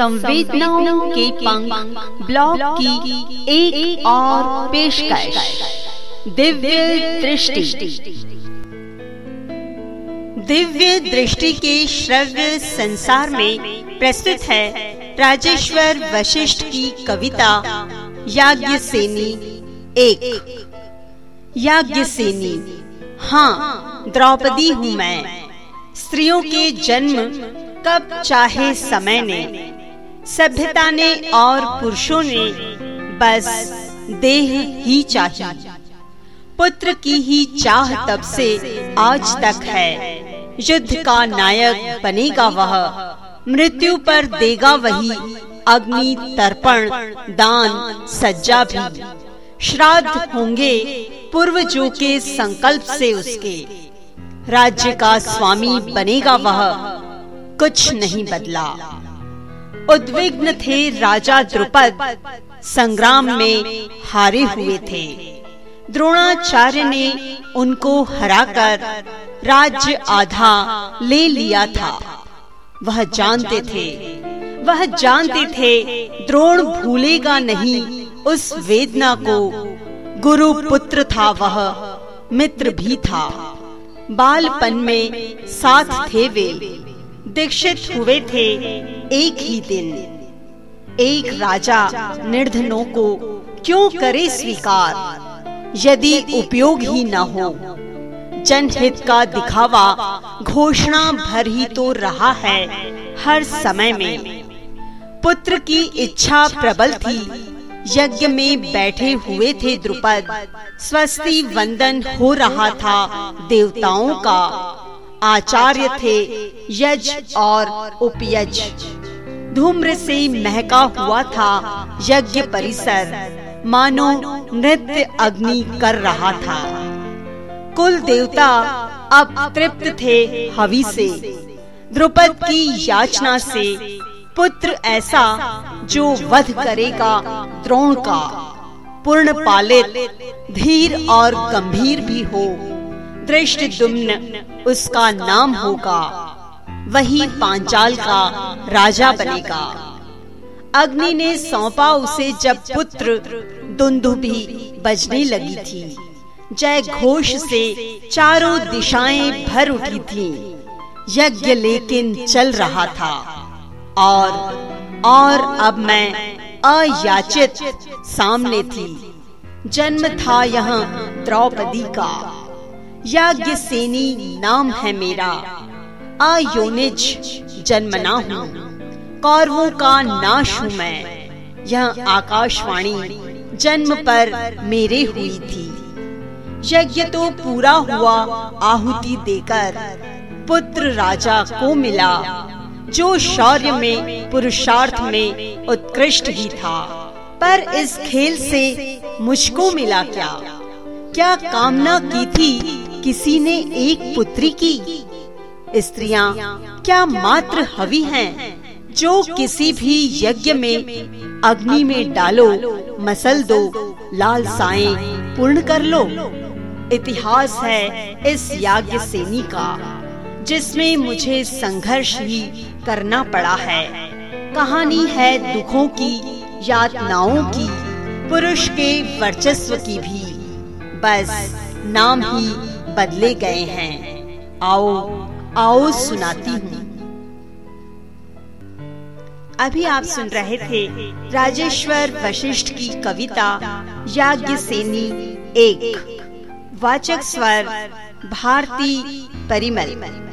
संवेदनाओं के पंख ब्लॉग की एक, और पेशकश। दिव्य दृष्टि। दिव्य दृष्टि के श्रव्य संसार में प्रस्तुत है राजेश्वर वशिष्ठ की कविता याज्ञ सेनी एक। याज्ञ सेनी हाँ द्रौपदी हूँ मैं। स्त्रियों के जन्म कब चाहे समय ने सभ्यता ने और पुरुषों ने बस देह ही चाहिए पुत्र की ही चाह तब से आज तक है। युद्ध का नायक बनेगा वह। मृत्यु पर देगा वही अग्नि, तर्पण, दान, सज्जा भी। श्राद्ध होंगे पूर्वजों के संकल्प से उसके। राज्य का स्वामी बनेगा वह। कुछ नहीं बदला। उद्विग्न थे राजा द्रुपद। संग्राम में हारे हुए थे। द्रोणाचार्य ने उनको हराकर राज्य आधा ले लिया था। वह जानते थे, वह जानते थे द्रोण भूलेगा नहीं उस वेदना को। गुरु पुत्र था वह, मित्र भी था। बालपन में साथ थे वे। दीक्षित हुए थे एक ही दिन। एक राजा निर्धनों को क्यों करे स्वीकार? यदि उपयोग ही न हो, जनहित का दिखावा घोषणा भर ही तो रहा है हर समय में। पुत्र की इच्छा प्रबल थी, यज्ञ में बैठे हुए थे द्रुपद। स्वस्ति वंदन हो रहा था देवताओं का। आचार्य थे, यज और उपयज। धूम्र से महका हुआ था यज्ञ परिसर। मानो नृत्य अग्नि कर रहा था। कुल देवता अब तृप्त थे हवि से। द्रुपद की याचना से पुत्र ऐसा जो वध करेगा द्रोण का। पूर्ण पालित, धीर और गंभीर भी हो। दृष्ट दुम्न उसका नाम होगा। वही पांचाल का राजा बनेगा। अग्नि ने सौंपा उसे जब पुत्र दुंदुभी बजने लगी थी। जय घोष से चारों दिशाएँ भर उठी थीं। यज्ञ लेकिन चल रहा था। और और अब मैं अयाचित सामने थी। जन्म था यहाँ द्रौपदी का। याज्ञ सेनी नाम है मेरा। अयोनिज जन्मना हूँ। कौरवों का नाश हूँ मैं। यह आकाशवाणी जन्म पर मेरे हुई थी। यज्ञ तो पूरा हुआ आहुति देकर। पुत्र राजा को मिला, जो शौर्य में, पुरुषार्थ में उत्कृष्ट ही था। पर इस खेल से मुझको मिला क्या? क्या कामना की थी किसी ने एक पुत्री की। स्त्रियाँ, क्या मात्र हवि हैं, जो किसी भी यज्ञ में अग्नि में डालो, मसल दो, लाल साए, पूर्ण कर लो। इतिहास है इस याज्ञ सेनी का, जिसमें मुझे संघर्ष ही करना पड़ा है। कहानी है दुखों की, यातनाओं की, पुरुष के वर्चस्व की भी। बस, नाम ही बदले गए हैं। आओ आओ सुनाती हूँ। अभी आप सुन रहे थे राजेश्वर वशिष्ठ की कविता याज्ञ सेनी एक। वाचक स्वर, भारती परिमल।